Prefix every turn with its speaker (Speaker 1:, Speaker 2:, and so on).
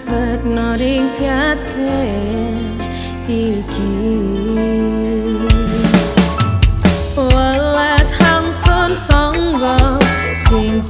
Speaker 1: sak noring piaten iki Walas hangson songgo sing